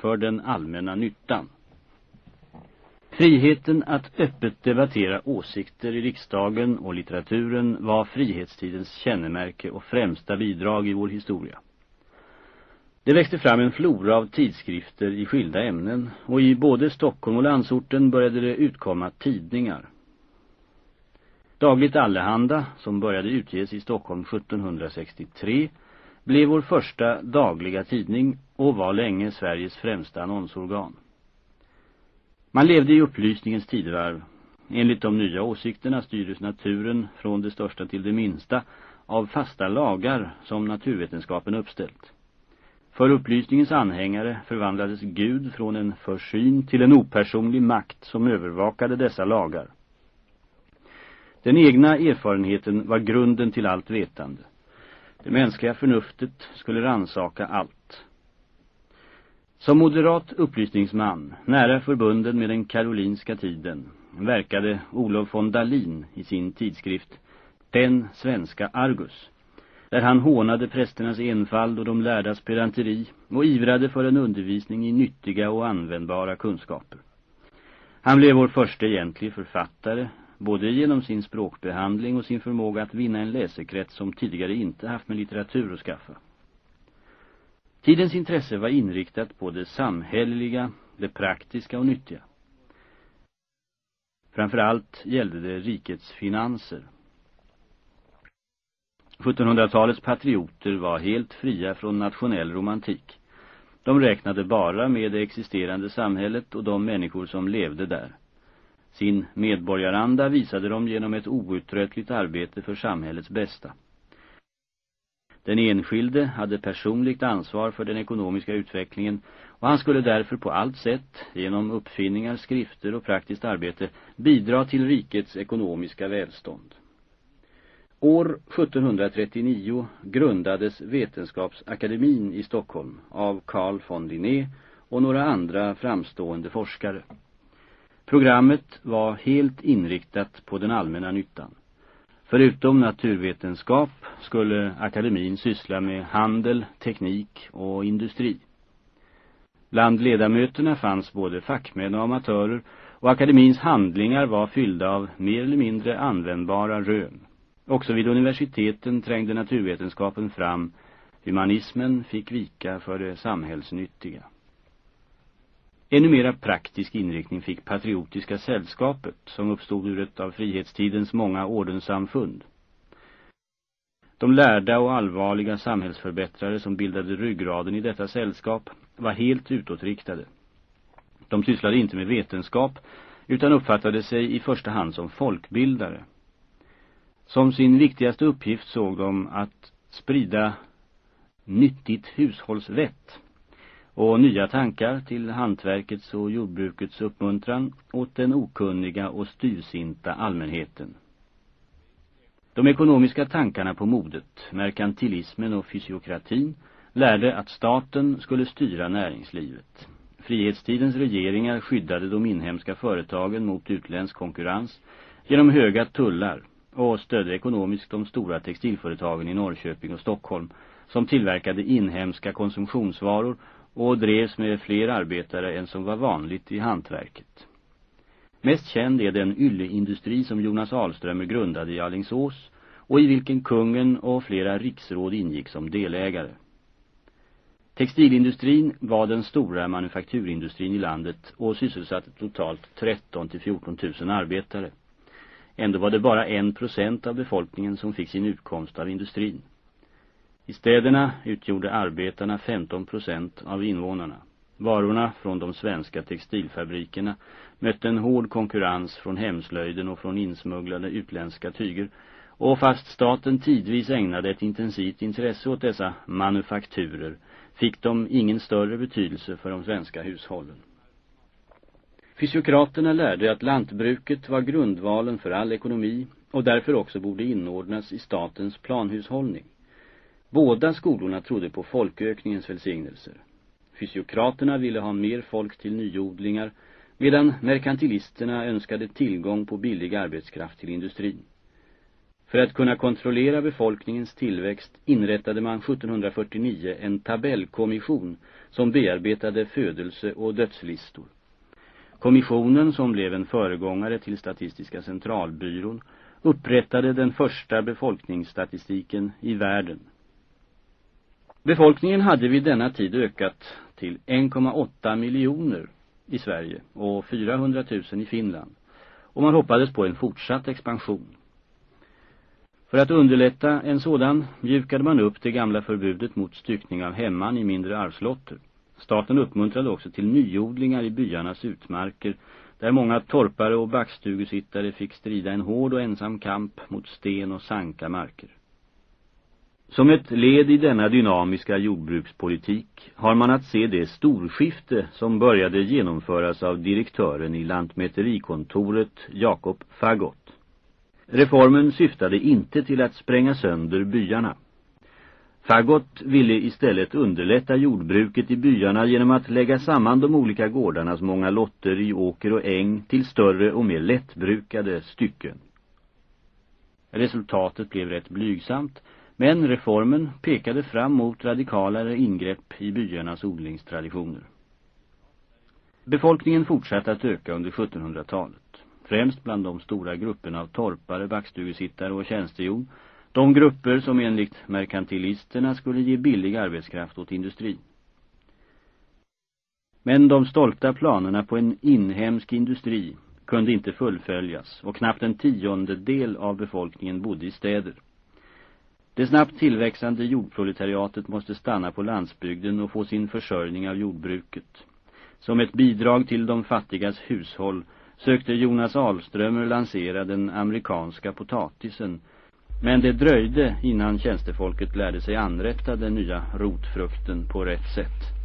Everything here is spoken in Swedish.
för den allmänna nyttan. Friheten att öppet debattera åsikter i riksdagen och litteraturen var frihetstidens kännemärke och främsta bidrag i vår historia. Det växte fram en flora av tidskrifter i skilda ämnen och i både Stockholm och landsorten började det utkomma tidningar. Dagligt Allehanda, som började utges i Stockholm 1763, blev vår första dagliga tidning och var länge Sveriges främsta annonsorgan. Man levde i upplysningens tidevarv. Enligt de nya åsikterna styrdes naturen från det största till det minsta av fasta lagar som naturvetenskapen uppställt. För upplysningens anhängare förvandlades Gud från en försyn till en opersonlig makt som övervakade dessa lagar. Den egna erfarenheten var grunden till allt vetande. Det mänskliga förnuftet skulle ransaka allt. Som moderat upplysningsman, nära förbunden med den karolinska tiden, verkade Olof von Dalin i sin tidskrift Den svenska Argus, där han hånade prästernas enfald och de lärdas pedanteri och ivrade för en undervisning i nyttiga och användbara kunskaper. Han blev vår första egentlig författare, både genom sin språkbehandling och sin förmåga att vinna en läsekrets som tidigare inte haft med litteratur att skaffa. Tidens intresse var inriktat på det samhälleliga, det praktiska och nyttiga. Framförallt gällde det rikets finanser. 1700-talets patrioter var helt fria från nationell romantik. De räknade bara med det existerande samhället och de människor som levde där. Sin medborgaranda visade de genom ett outtröttligt arbete för samhällets bästa. Den enskilde hade personligt ansvar för den ekonomiska utvecklingen och han skulle därför på allt sätt, genom uppfinningar, skrifter och praktiskt arbete, bidra till rikets ekonomiska välstånd. År 1739 grundades Vetenskapsakademin i Stockholm av Carl von Linné och några andra framstående forskare. Programmet var helt inriktat på den allmänna nyttan. Förutom naturvetenskap skulle akademin syssla med handel, teknik och industri. Bland ledamöterna fanns både fackmän och amatörer och akademins handlingar var fyllda av mer eller mindre användbara rön. Också vid universiteten trängde naturvetenskapen fram, humanismen fick vika för det samhällsnyttiga. Ännu mera praktisk inriktning fick Patriotiska sällskapet som uppstod ur ett av frihetstidens många ordenssamfund. De lärda och allvarliga samhällsförbättrare som bildade ryggraden i detta sällskap var helt utåtriktade. De sysslade inte med vetenskap utan uppfattade sig i första hand som folkbildare. Som sin viktigaste uppgift såg de att sprida nyttigt hushållsvett och nya tankar till hantverkets och jordbrukets uppmuntran åt den okunniga och styrsinta allmänheten. De ekonomiska tankarna på modet, merkantilismen och fysiokratin lärde att staten skulle styra näringslivet. Frihetstidens regeringar skyddade de inhemska företagen mot utländsk konkurrens genom höga tullar och stödde ekonomiskt de stora textilföretagen i Norrköping och Stockholm som tillverkade inhemska konsumtionsvaror och drevs med fler arbetare än som var vanligt i hantverket. Mest känd är den ylleindustri som Jonas Ahlströmer grundade i Allingsås och i vilken kungen och flera riksråd ingick som delägare. Textilindustrin var den stora manufakturindustrin i landet och sysselsatte totalt 13 till 14 000 arbetare. Ändå var det bara en procent av befolkningen som fick sin utkomst av industrin. I städerna utgjorde arbetarna 15 procent av invånarna. Varorna från de svenska textilfabrikerna mötte en hård konkurrens från hemslöjden och från insmugglade utländska tyger och fast staten tidvis ägnade ett intensivt intresse åt dessa manufakturer fick de ingen större betydelse för de svenska hushållen. Fysiokraterna lärde att lantbruket var grundvalen för all ekonomi och därför också borde inordnas i statens planhushållning. Båda skolorna trodde på folkökningens välsignelser. Fysiokraterna ville ha mer folk till nyodlingar medan merkantilisterna önskade tillgång på billig arbetskraft till industrin. För att kunna kontrollera befolkningens tillväxt inrättade man 1749 en tabellkommission som bearbetade födelse- och dödslistor. Kommissionen, som blev en föregångare till Statistiska centralbyrån, upprättade den första befolkningsstatistiken i världen. Befolkningen hade vid denna tid ökat till 1,8 miljoner i Sverige och 400 000 i Finland och man hoppades på en fortsatt expansion. För att underlätta en sådan mjukade man upp det gamla förbudet mot styckning av hemman i mindre arvslotter. Staten uppmuntrade också till nyodlingar i byarnas utmarker där många torpare och backstugusittare fick strida en hård och ensam kamp mot sten och sanka marker. Som ett led i denna dynamiska jordbrukspolitik har man att se det storskifte som började genomföras av direktören i lantmäterikontoret Jakob Fagott. Reformen syftade inte till att spränga sönder byarna. Fagott ville istället underlätta jordbruket i byarna genom att lägga samman de olika gårdarnas många lotter i åker och äng till större och mer lättbrukade stycken. Resultatet blev rätt blygsamt men reformen pekade fram mot radikalare ingrepp i byarnas odlingstraditioner. Befolkningen fortsatte att öka under 1700-talet, främst bland de stora grupperna av torpare, backstugesittare och tjänstehjon, de grupper som enligt merkantilisterna skulle ge billig arbetskraft åt industrin. Men de stolta planerna på en inhemsk industri kunde inte fullföljas och knappt en tiondedel av befolkningen bodde i städer. Det snabbt tillväxande jordproletariatet måste stanna på landsbygden och få sin försörjning av jordbruket. Som ett bidrag till de fattigas hushåll sökte Jonas Alströmer lansera den amerikanska potatisen. Men det dröjde innan tjänstefolket lärde sig anrätta den nya rotfrukten på rätt sätt.